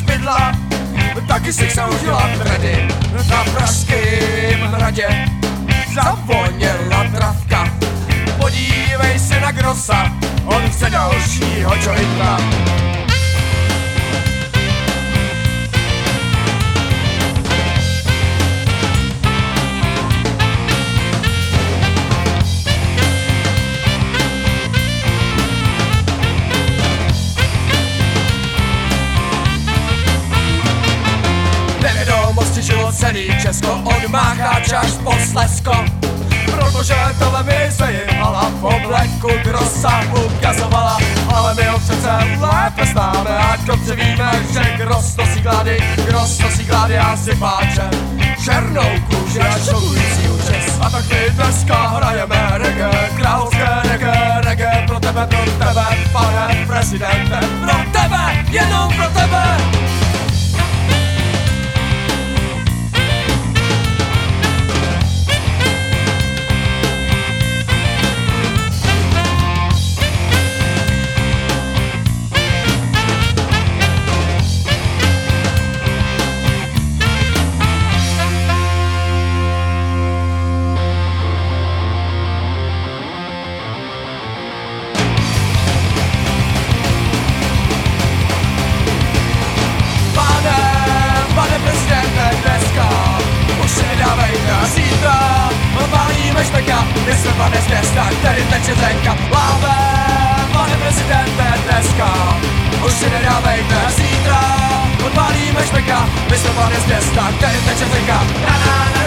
bydla, taky si se udělat tredy. na Pražském hradě. Zavoněla travka, podívej se na Grosa, on chce dalšího jointa. Celý Česko, on máchá čas po Slesko. Protože televize jim hala v obleku Grossa ukazovala. Ale my ho přece lépe známe a dobře víme, že Gross nosí klády Gross nosí klády a si páče Černou kůži a šokující účes A tak my dneska hrajeme reggae Královské reggae, reggae pro tebe, pro tebe, pane prezidente. Pro tebe, jenom pro tebe my jsme pane z města, který teče řeka Láve, pane prezidente, dneska už si nedávejte zítra. Odpálíme špeka, my jsme pane z města, který teče řeka Na na na